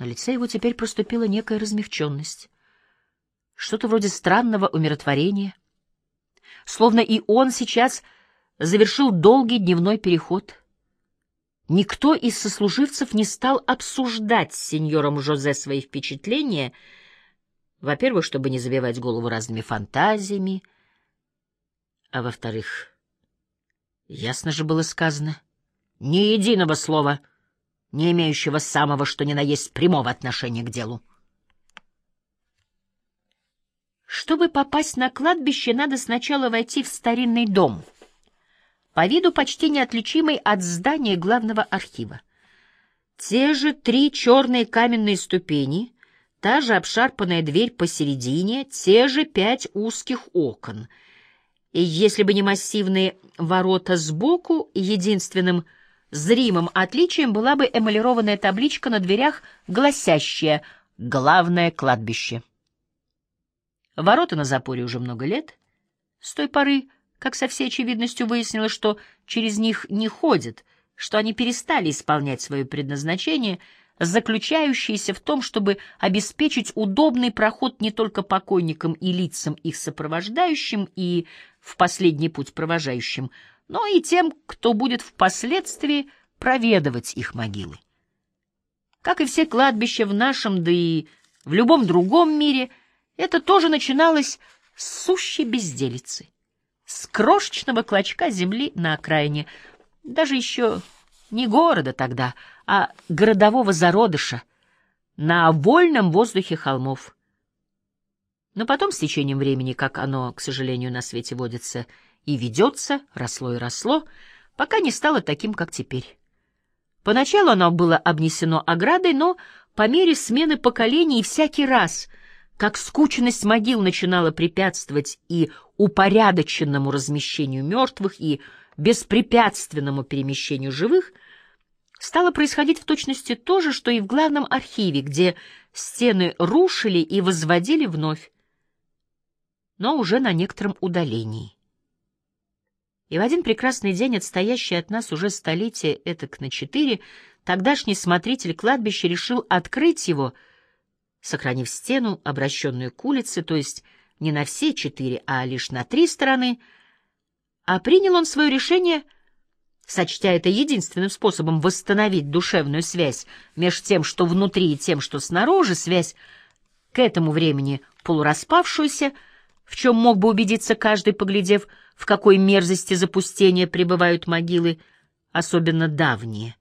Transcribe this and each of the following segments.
На лице его теперь проступила некая размягченность, что-то вроде странного умиротворения, словно и он сейчас завершил долгий дневной переход. Никто из сослуживцев не стал обсуждать с сеньором Жозе свои впечатления, во-первых, чтобы не забивать голову разными фантазиями, а во-вторых, ясно же было сказано, ни единого слова — не имеющего самого что ни на есть прямого отношения к делу. Чтобы попасть на кладбище, надо сначала войти в старинный дом, по виду почти неотличимый от здания главного архива. Те же три черные каменные ступени, та же обшарпанная дверь посередине, те же пять узких окон. И если бы не массивные ворота сбоку, единственным — Зримым отличием была бы эмалированная табличка на дверях, гласящая «Главное кладбище». Ворота на запоре уже много лет. С той поры, как со всей очевидностью выяснилось, что через них не ходят, что они перестали исполнять свое предназначение, заключающееся в том, чтобы обеспечить удобный проход не только покойникам и лицам их сопровождающим и в последний путь провожающим, но и тем, кто будет впоследствии проведывать их могилы. Как и все кладбища в нашем, да и в любом другом мире, это тоже начиналось с сущей безделицы, с крошечного клочка земли на окраине, даже еще не города тогда, а городового зародыша, на вольном воздухе холмов. Но потом, с течением времени, как оно, к сожалению, на свете водится, — и ведется, росло и росло, пока не стало таким, как теперь. Поначалу оно было обнесено оградой, но по мере смены поколений всякий раз, как скучность могил начинала препятствовать и упорядоченному размещению мертвых, и беспрепятственному перемещению живых, стало происходить в точности то же, что и в главном архиве, где стены рушили и возводили вновь, но уже на некотором удалении. И в один прекрасный день, отстоящий от нас уже столетие этак на четыре, тогдашний смотритель кладбища решил открыть его, сохранив стену, обращенную к улице, то есть не на все четыре, а лишь на три стороны, а принял он свое решение, сочтя это единственным способом восстановить душевную связь между тем, что внутри, и тем, что снаружи, связь к этому времени полураспавшуюся, в чем мог бы убедиться каждый, поглядев, в какой мерзости запустения пребывают могилы, особенно давние.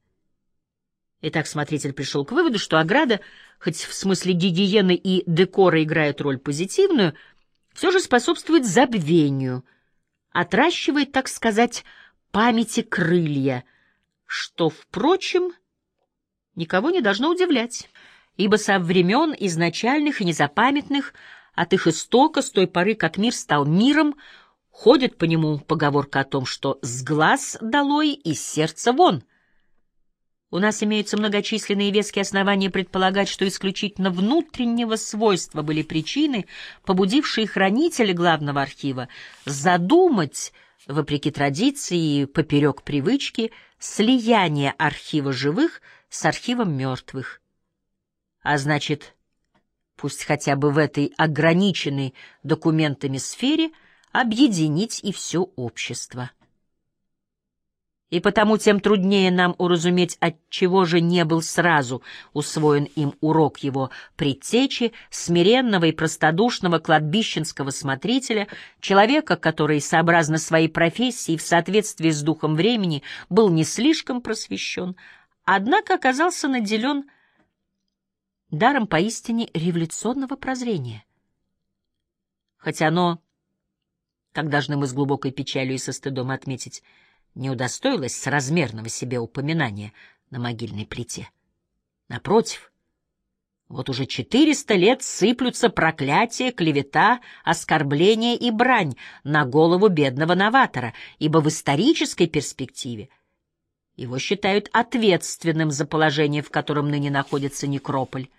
Итак, смотритель пришел к выводу, что ограда, хоть в смысле гигиены и декора играет роль позитивную, все же способствует забвению, отращивает, так сказать, памяти крылья, что, впрочем, никого не должно удивлять, ибо со времен изначальных и незапамятных от их истока, с той поры, как мир стал миром, ходит по нему поговорка о том, что «с глаз долой и сердца вон». У нас имеются многочисленные веские основания предполагать, что исключительно внутреннего свойства были причины, побудившие хранителя главного архива задумать, вопреки традиции и поперек привычки, слияние архива живых с архивом мертвых. А значит, пусть хотя бы в этой ограниченной документами сфере, объединить и все общество. И потому тем труднее нам уразуметь, от чего же не был сразу усвоен им урок его предтечи, смиренного и простодушного кладбищенского смотрителя, человека, который, сообразно своей профессии, в соответствии с духом времени, был не слишком просвещен, однако оказался наделен даром поистине революционного прозрения. Хотя оно, как должны мы с глубокой печалью и со стыдом отметить, не удостоилось соразмерного себе упоминания на могильной плите. Напротив, вот уже четыреста лет сыплются проклятия, клевета, оскорбления и брань на голову бедного новатора, ибо в исторической перспективе его считают ответственным за положение, в котором ныне находится некрополь.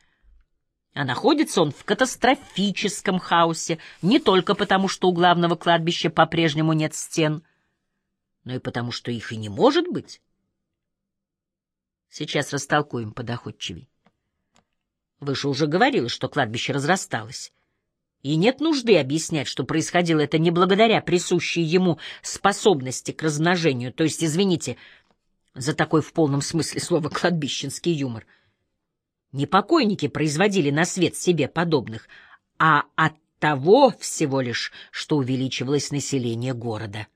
А находится он в катастрофическом хаосе не только потому, что у главного кладбища по-прежнему нет стен, но и потому, что их и не может быть. Сейчас растолкуем подоходчивей. Выше уже говорилось, что кладбище разрасталось. И нет нужды объяснять, что происходило это не благодаря присущей ему способности к размножению, то есть, извините, за такой в полном смысле слова кладбищенский юмор. Не покойники производили на свет себе подобных, а от того всего лишь, что увеличивалось население города,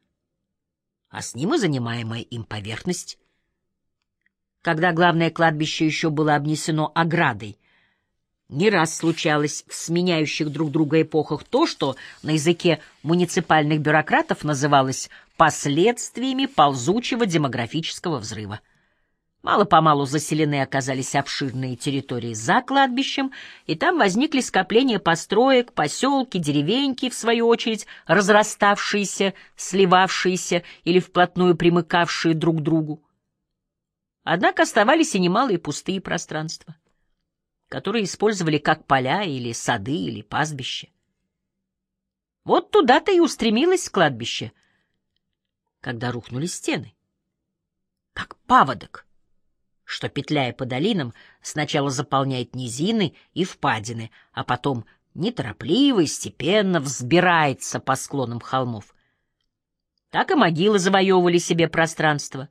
а с ним и занимаемая им поверхность. Когда главное кладбище еще было обнесено оградой, не раз случалось в сменяющих друг друга эпохах то, что на языке муниципальных бюрократов называлось последствиями ползучего демографического взрыва. Мало-помалу заселены оказались обширные территории за кладбищем, и там возникли скопления построек, поселки, деревеньки, в свою очередь разраставшиеся, сливавшиеся или вплотную примыкавшие друг к другу. Однако оставались и немалые пустые пространства которые использовали как поля или сады или пастбища. Вот туда-то и устремилось кладбище, когда рухнули стены. Как паводок, что, петляя по долинам, сначала заполняет низины и впадины, а потом неторопливо и степенно взбирается по склонам холмов. Так и могилы завоевывали себе пространство,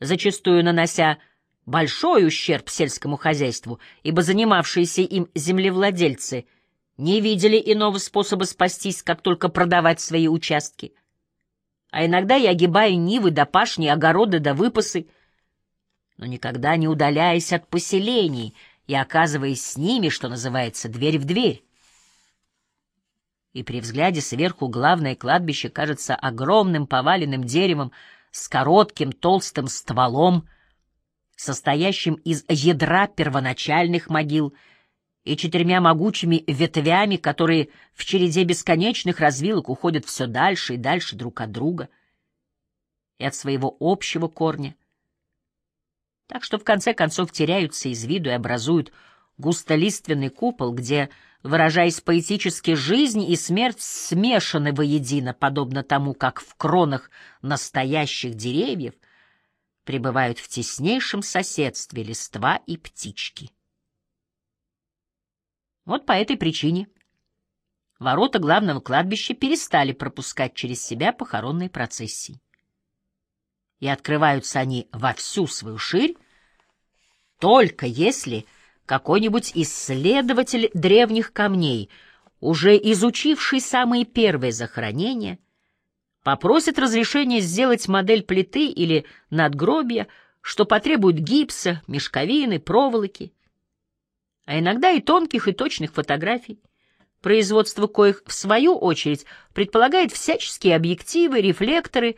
зачастую нанося большой ущерб сельскому хозяйству, ибо занимавшиеся им землевладельцы не видели иного способа спастись, как только продавать свои участки. А иногда и огибая нивы до пашни, огороды до выпасы, но никогда не удаляясь от поселений и оказываясь с ними, что называется, дверь в дверь. И при взгляде сверху главное кладбище кажется огромным поваленным деревом с коротким толстым стволом, состоящим из ядра первоначальных могил и четырьмя могучими ветвями, которые в череде бесконечных развилок уходят все дальше и дальше друг от друга и от своего общего корня. Так что в конце концов теряются из виду и образуют густолиственный купол, где, выражаясь поэтически, жизнь и смерть смешаны воедино, подобно тому, как в кронах настоящих деревьев — пребывают в теснейшем соседстве листва и птички. Вот по этой причине ворота главного кладбища перестали пропускать через себя похоронные процессии. И открываются они во всю свою ширь, только если какой-нибудь исследователь древних камней, уже изучивший самые первые захоронения, попросит разрешения сделать модель плиты или надгробия, что потребует гипса, мешковины, проволоки, а иногда и тонких и точных фотографий, производство коих, в свою очередь, предполагает всяческие объективы, рефлекторы,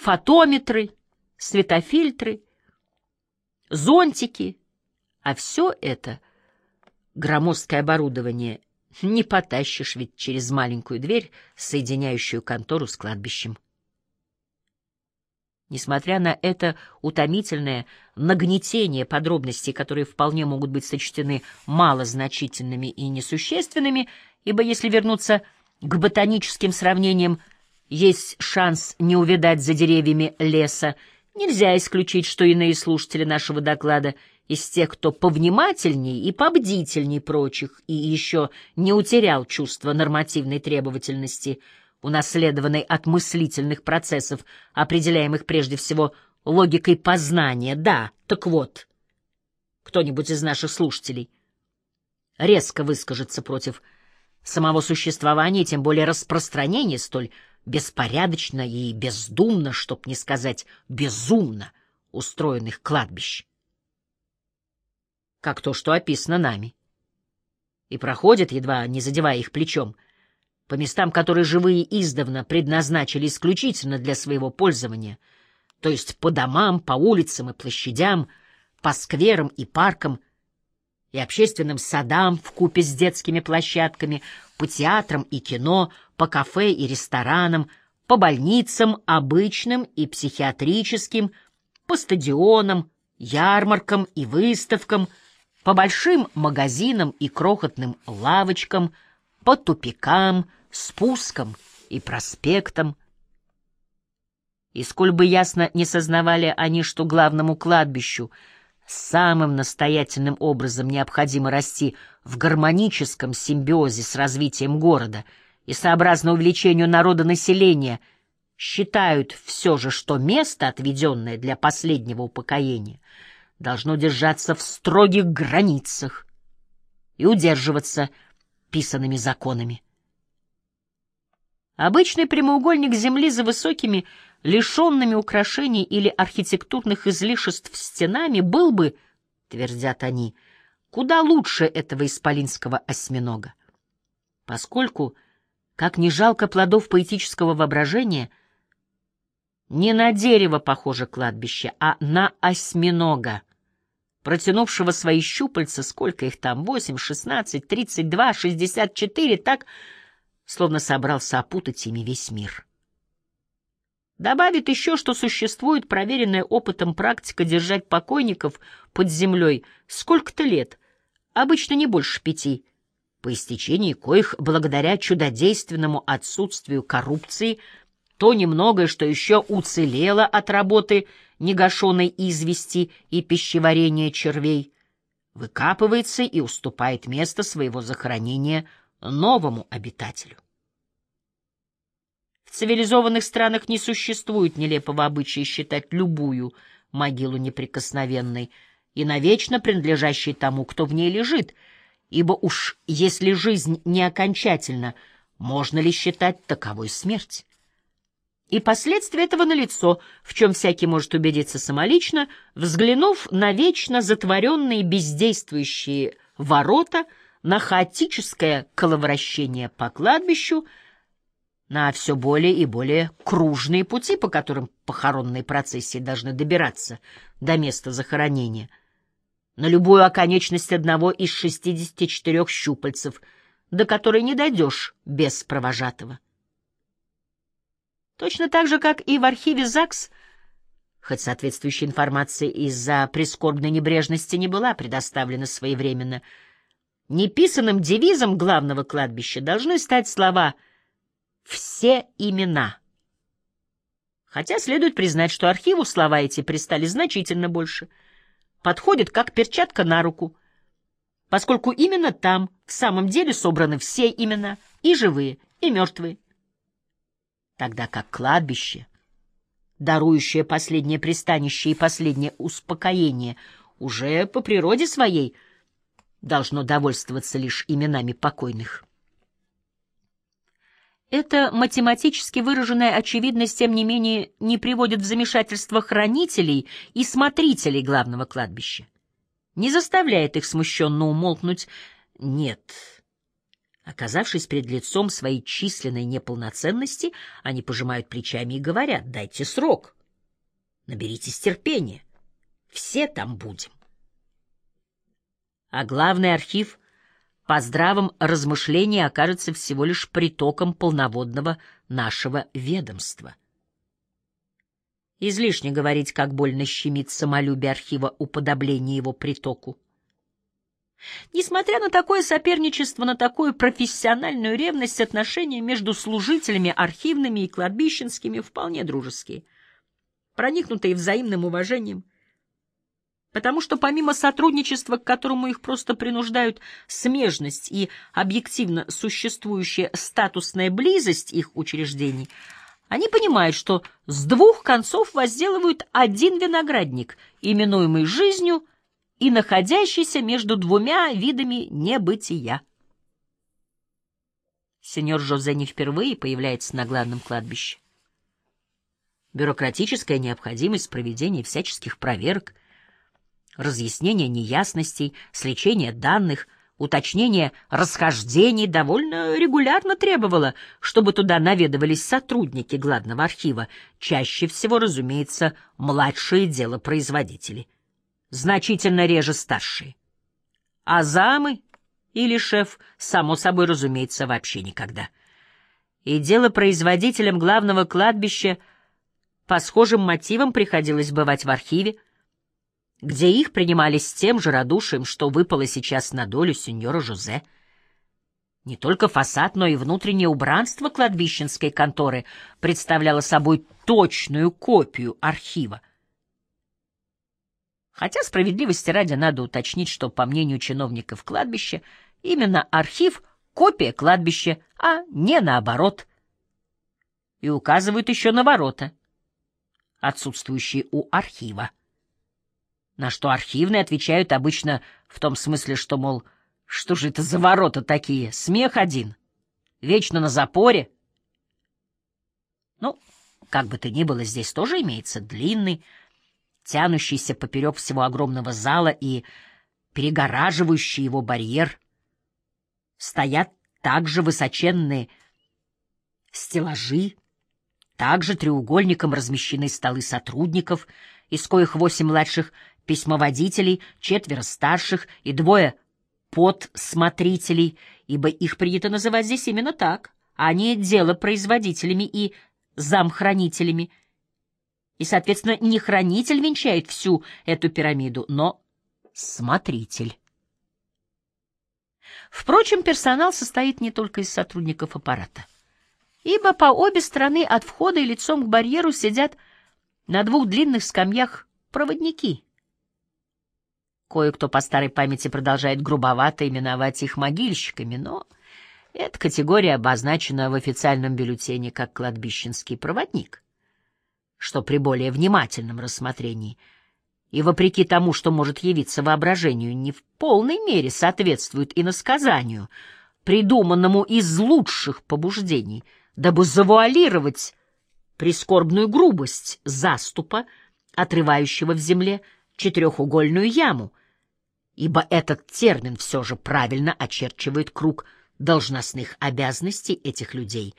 фотометры, светофильтры, зонтики, а все это громоздкое оборудование не потащишь ведь через маленькую дверь, соединяющую контору с кладбищем. Несмотря на это утомительное нагнетение подробностей, которые вполне могут быть сочтены малозначительными и несущественными, ибо если вернуться к ботаническим сравнениям, есть шанс не увидать за деревьями леса, нельзя исключить, что иные слушатели нашего доклада — из тех, кто повнимательней и побдительней прочих и еще не утерял чувство нормативной требовательности, унаследованной от мыслительных процессов, определяемых прежде всего логикой познания. Да, так вот, кто-нибудь из наших слушателей резко выскажется против самого существования, тем более распространения столь беспорядочно и бездумно, чтоб не сказать безумно, устроенных кладбищ как то, что описано нами. И проходят, едва не задевая их плечом, по местам, которые живые издавна предназначили исключительно для своего пользования, то есть по домам, по улицам и площадям, по скверам и паркам, и общественным садам в купе с детскими площадками, по театрам и кино, по кафе и ресторанам, по больницам обычным и психиатрическим, по стадионам, ярмаркам и выставкам — по большим магазинам и крохотным лавочкам, по тупикам, спускам и проспектам. И сколь бы ясно не сознавали они, что главному кладбищу самым настоятельным образом необходимо расти в гармоническом симбиозе с развитием города и сообразно увеличению народонаселения, считают все же, что место, отведенное для последнего упокоения, должно держаться в строгих границах и удерживаться писанными законами. Обычный прямоугольник земли за высокими, лишенными украшений или архитектурных излишеств стенами был бы, твердят они, куда лучше этого исполинского осьминога. Поскольку, как не жалко плодов поэтического воображения, не на дерево похоже кладбище, а на осьминога, протянувшего свои щупальца, сколько их там, восемь, шестнадцать, тридцать два, шестьдесят четыре, так словно собрался опутать ими весь мир. Добавит еще, что существует проверенная опытом практика держать покойников под землей сколько-то лет, обычно не больше пяти, по истечении коих, благодаря чудодейственному отсутствию коррупции, то немногое, что еще уцелело от работы негашенной извести и пищеварения червей, выкапывается и уступает место своего захоронения новому обитателю. В цивилизованных странах не существует нелепого обычая считать любую могилу неприкосновенной и навечно принадлежащей тому, кто в ней лежит, ибо уж если жизнь не окончательна, можно ли считать таковой смерть? И последствия этого налицо, в чем всякий может убедиться самолично, взглянув на вечно затворенные бездействующие ворота — на хаотическое коловращение по кладбищу, на все более и более кружные пути, по которым похоронные процессии должны добираться до места захоронения, на любую оконечность одного из 64 щупальцев, до которой не дойдешь без провожатого. Точно так же, как и в архиве ЗАГС, хоть соответствующая информация из-за прискорбной небрежности не была предоставлена своевременно, — Неписанным девизом главного кладбища должны стать слова «все имена». Хотя следует признать, что архиву слова эти пристали значительно больше. Подходят как перчатка на руку, поскольку именно там в самом деле собраны все имена, и живые, и мертвые. Тогда как кладбище, дарующее последнее пристанище и последнее успокоение, уже по природе своей – должно довольствоваться лишь именами покойных. Эта математически выраженная очевидность, тем не менее, не приводит в замешательство хранителей и смотрителей главного кладбища. Не заставляет их смущенно умолкнуть. Нет. Оказавшись перед лицом своей численной неполноценности, они пожимают плечами и говорят, дайте срок, наберитесь терпения, все там будем а главный архив по здравом размышлении окажется всего лишь притоком полноводного нашего ведомства. Излишне говорить, как больно щемит самолюбие архива уподобление его притоку. Несмотря на такое соперничество, на такую профессиональную ревность, отношения между служителями архивными и кладбищенскими вполне дружеские, проникнутые взаимным уважением, потому что помимо сотрудничества, к которому их просто принуждают смежность и объективно существующая статусная близость их учреждений, они понимают, что с двух концов возделывают один виноградник, именуемый жизнью и находящийся между двумя видами небытия. Сеньор Жозе не впервые появляется на главном кладбище. Бюрократическая необходимость проведения всяческих проверок — разъяснение неясностей, сличение данных, уточнение расхождений довольно регулярно требовало, чтобы туда наведывались сотрудники главного архива, чаще всего, разумеется, младшие делопроизводители, значительно реже старшие. А замы или шеф, само собой, разумеется, вообще никогда. И делопроизводителям главного кладбища по схожим мотивам приходилось бывать в архиве, где их принимали с тем же радушием, что выпало сейчас на долю сеньора Жозе. Не только фасад, но и внутреннее убранство кладбищенской конторы представляло собой точную копию архива. Хотя справедливости ради надо уточнить, что, по мнению чиновников кладбища, именно архив — копия кладбища, а не наоборот. И указывают еще на ворота, отсутствующие у архива. На что архивные отвечают обычно в том смысле, что, мол, что же это за ворота такие, смех один, вечно на запоре. Ну, как бы то ни было, здесь тоже имеется длинный, тянущийся поперек всего огромного зала и перегораживающий его барьер. Стоят также высоченные стеллажи, также треугольником размещены столы сотрудников, из коих восемь младших письмоводителей, четверо старших и двое подсмотрителей, ибо их принято называть здесь именно так, а не делопроизводителями и замхранителями. И, соответственно, не хранитель венчает всю эту пирамиду, но смотритель. Впрочем, персонал состоит не только из сотрудников аппарата, ибо по обе стороны от входа и лицом к барьеру сидят на двух длинных скамьях проводники. Кое-кто по старой памяти продолжает грубовато именовать их могильщиками, но эта категория обозначена в официальном бюллетене как кладбищенский проводник, что при более внимательном рассмотрении и вопреки тому, что может явиться воображению, не в полной мере соответствует иносказанию, придуманному из лучших побуждений, дабы завуалировать прискорбную грубость заступа, отрывающего в земле четырехугольную яму, ибо этот термин все же правильно очерчивает круг – должностных обязанностей этих людей,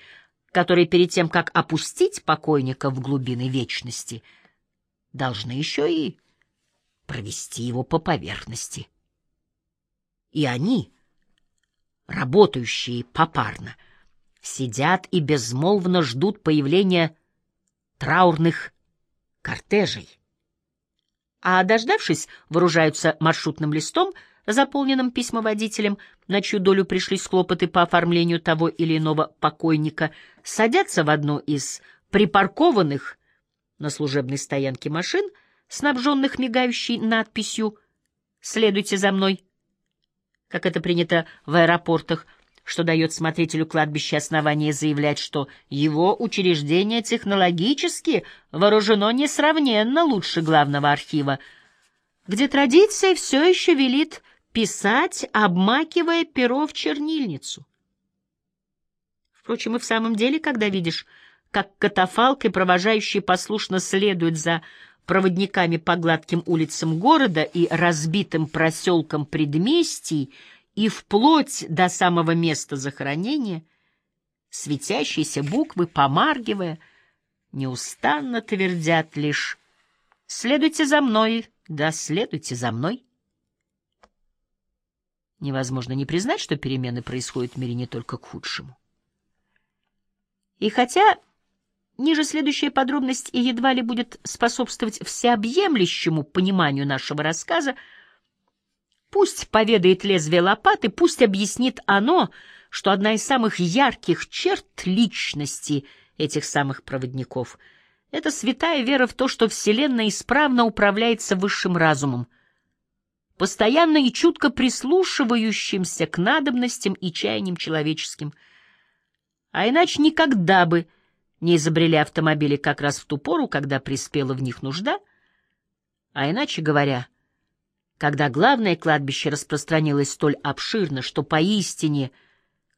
которые перед тем, как опустить покойника в глубины вечности, должны еще и провести его по поверхности. И они, работающие попарно, сидят и безмолвно ждут появления траурных кортежей. А дождавшись, вооружаются маршрутным листом — заполненным письмоводителем, на чью долю пришлись хлопоты по оформлению того или иного покойника, садятся в одну из припаркованных на служебной стоянке машин, снабженных мигающей надписью «Следуйте за мной», как это принято в аэропортах, что дает смотрителю кладбища основание заявлять, что его учреждение технологически вооружено несравненно лучше главного архива, где традиция все еще велит писать, обмакивая перо в чернильницу. Впрочем, и в самом деле, когда видишь, как катафалк и провожающие послушно следуют за проводниками по гладким улицам города и разбитым проселкам предместий и вплоть до самого места захоронения, светящиеся буквы, помаргивая, неустанно твердят лишь «Следуйте за мной, да следуйте за мной». Невозможно не признать, что перемены происходят в мире не только к худшему. И хотя ниже следующая подробность и едва ли будет способствовать всеобъемлющему пониманию нашего рассказа, пусть поведает лезвие лопаты, пусть объяснит оно, что одна из самых ярких черт личности этих самых проводников — это святая вера в то, что Вселенная исправно управляется высшим разумом — постоянно и чутко прислушивающимся к надобностям и чаяниям человеческим. А иначе никогда бы не изобрели автомобили как раз в ту пору, когда приспела в них нужда, а иначе говоря, когда главное кладбище распространилось столь обширно, что поистине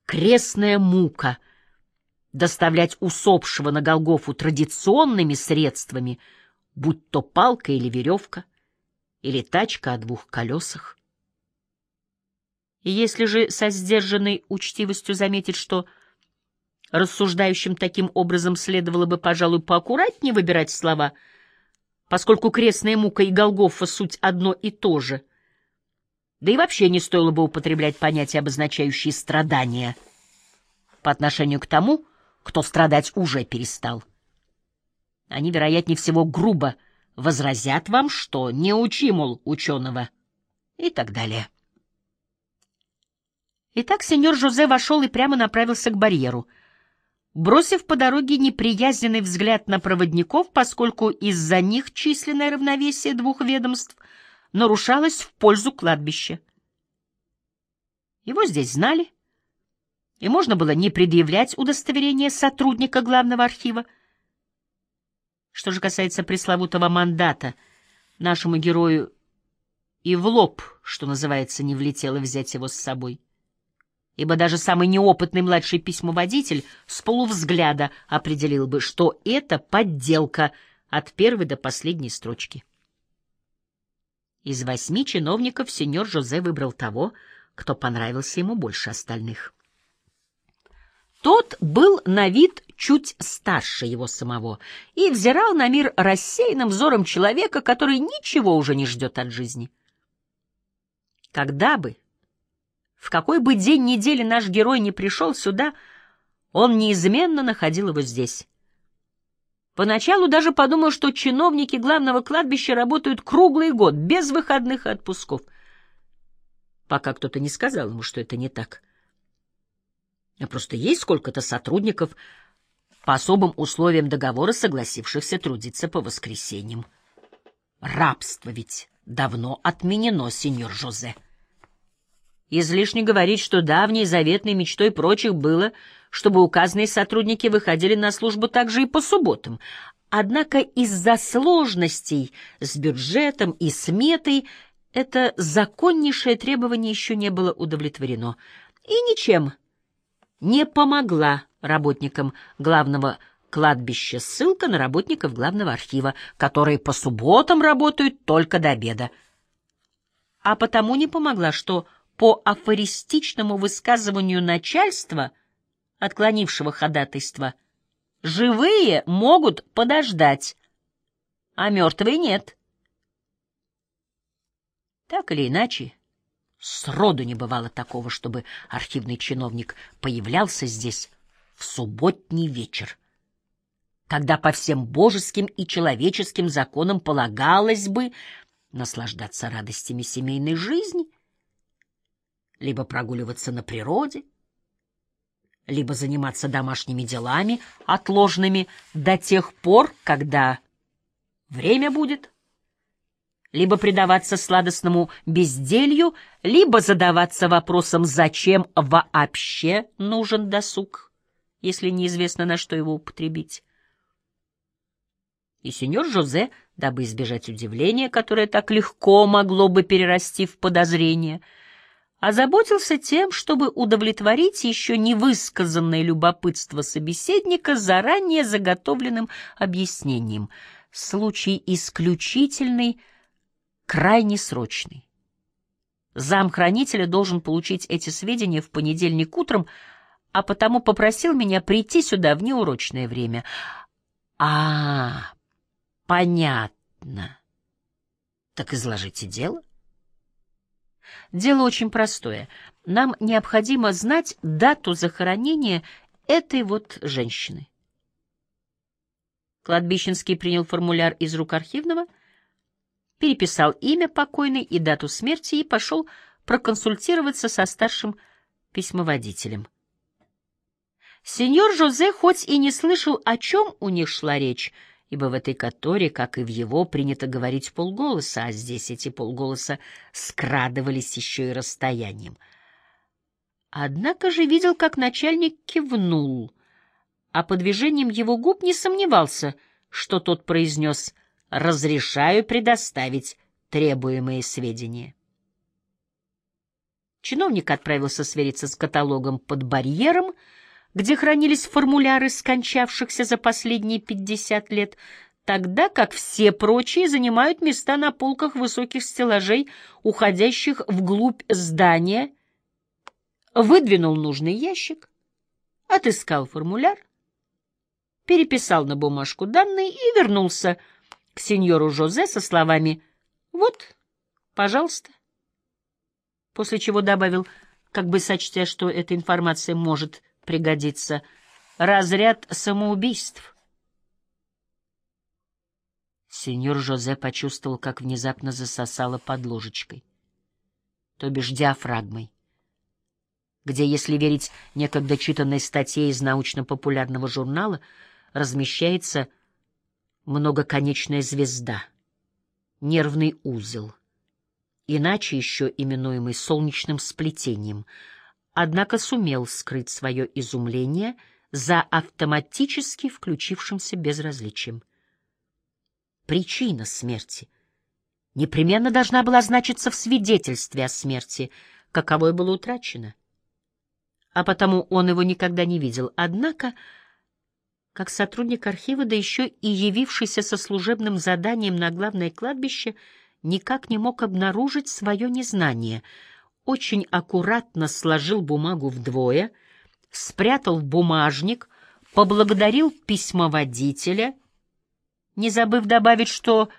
крестная мука доставлять усопшего на Голгофу традиционными средствами, будь то палка или веревка, или тачка о двух колесах. И если же со сдержанной учтивостью заметить, что рассуждающим таким образом следовало бы, пожалуй, поаккуратнее выбирать слова, поскольку крестная мука и Голгофа — суть одно и то же, да и вообще не стоило бы употреблять понятия, обозначающие страдания, по отношению к тому, кто страдать уже перестал. Они, вероятнее всего, грубо — возразят вам, что не учи, мол, ученого, и так далее. Итак, сеньор Жозе вошел и прямо направился к барьеру, бросив по дороге неприязненный взгляд на проводников, поскольку из-за них численное равновесие двух ведомств нарушалось в пользу кладбища. Его здесь знали, и можно было не предъявлять удостоверение сотрудника главного архива. Что же касается пресловутого мандата, нашему герою и в лоб, что называется, не влетело взять его с собой. Ибо даже самый неопытный младший письмоводитель с полувзгляда определил бы, что это подделка от первой до последней строчки. Из восьми чиновников сеньор Жозе выбрал того, кто понравился ему больше остальных. Тот был на вид чуть старше его самого и взирал на мир рассеянным взором человека, который ничего уже не ждет от жизни. Когда бы, в какой бы день недели наш герой не пришел сюда, он неизменно находил его здесь. Поначалу даже подумал, что чиновники главного кладбища работают круглый год, без выходных и отпусков, пока кто-то не сказал ему, что это не так. А просто есть сколько-то сотрудников по особым условиям договора, согласившихся трудиться по воскресеньям. Рабство ведь давно отменено, сеньор Жозе. Излишне говорить, что давней заветной мечтой прочих было, чтобы указанные сотрудники выходили на службу также и по субботам. Однако из-за сложностей с бюджетом и сметой это законнейшее требование еще не было удовлетворено. И ничем не помогла работникам главного кладбища ссылка на работников главного архива, которые по субботам работают только до обеда. А потому не помогла, что по афористичному высказыванию начальства, отклонившего ходатайство, живые могут подождать, а мертвые нет. Так или иначе, сроду не бывало такого, чтобы архивный чиновник появлялся здесь в субботний вечер, когда по всем божеским и человеческим законам полагалось бы наслаждаться радостями семейной жизни — либо прогуливаться на природе, либо заниматься домашними делами, отложенными до тех пор, когда время будет, либо предаваться сладостному безделью, либо задаваться вопросом, зачем вообще нужен досуг, если неизвестно, на что его употребить. И сеньор Жозе, дабы избежать удивления, которое так легко могло бы перерасти в подозрение, — озаботился тем, чтобы удовлетворить еще невысказанное любопытство собеседника заранее заготовленным объяснением. Случай исключительный, крайне срочный. Зам хранителя должен получить эти сведения в понедельник утром, а потому попросил меня прийти сюда в неурочное время. А, понятно. Так изложите дело. Дело очень простое. Нам необходимо знать дату захоронения этой вот женщины. Кладбищенский принял формуляр из рук архивного, переписал имя покойной и дату смерти и пошел проконсультироваться со старшим письмоводителем. Сеньор Жозе хоть и не слышал, о чем у них шла речь, ибо в этой которе, как и в его, принято говорить полголоса, а здесь эти полголоса скрадывались еще и расстоянием. Однако же видел, как начальник кивнул, а по движением его губ не сомневался, что тот произнес «разрешаю предоставить требуемые сведения». Чиновник отправился свериться с каталогом под барьером — где хранились формуляры скончавшихся за последние пятьдесят лет, тогда как все прочие занимают места на полках высоких стеллажей, уходящих вглубь здания, выдвинул нужный ящик, отыскал формуляр, переписал на бумажку данные и вернулся к сеньору Жозе со словами «Вот, пожалуйста», после чего добавил, как бы сочтя, что эта информация может пригодится. Разряд самоубийств. Сеньор Жозе почувствовал, как внезапно засосало под ложечкой, то бишь диафрагмой, где, если верить некогда читанной статье из научно-популярного журнала, размещается многоконечная звезда, нервный узел, иначе еще именуемый солнечным сплетением, однако сумел скрыть свое изумление за автоматически включившимся безразличием. Причина смерти непременно должна была значиться в свидетельстве о смерти, каковое было утрачено. А потому он его никогда не видел. Однако, как сотрудник архива, да еще и явившийся со служебным заданием на главное кладбище, никак не мог обнаружить свое незнание. Очень аккуратно сложил бумагу вдвое, спрятал в бумажник, поблагодарил письмоводителя, не забыв добавить, что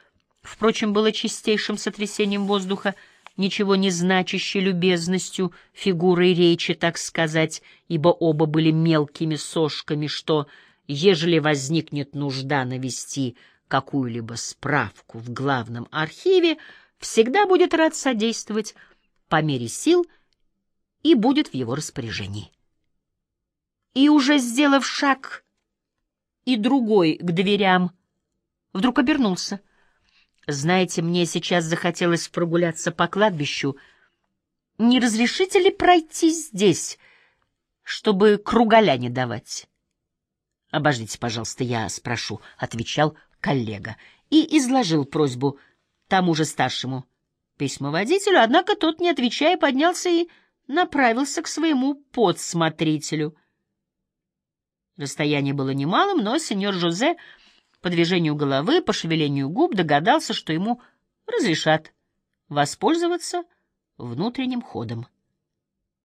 впрочем, было чистейшим сотрясением воздуха, ничего не значащей любезностью, фигурой речи, так сказать, ибо оба были мелкими сошками, что, ежели возникнет нужда навести какую-либо справку в главном архиве, всегда будет рад содействовать по мере сил и будет в его распоряжении. И уже сделав шаг и другой к дверям, вдруг обернулся — знаете, мне сейчас захотелось прогуляться по кладбищу. Не разрешите ли пройти здесь, чтобы кругаля не давать? Обождите, пожалуйста, я спрошу, — отвечал коллега и изложил просьбу тому же старшему письмоводителю, однако тот, не отвечая, поднялся и направился к своему подсмотрителю. Расстояние было немалым, но сеньор Жозе по движению головы, по шевелению губ догадался, что ему разрешат воспользоваться внутренним ходом.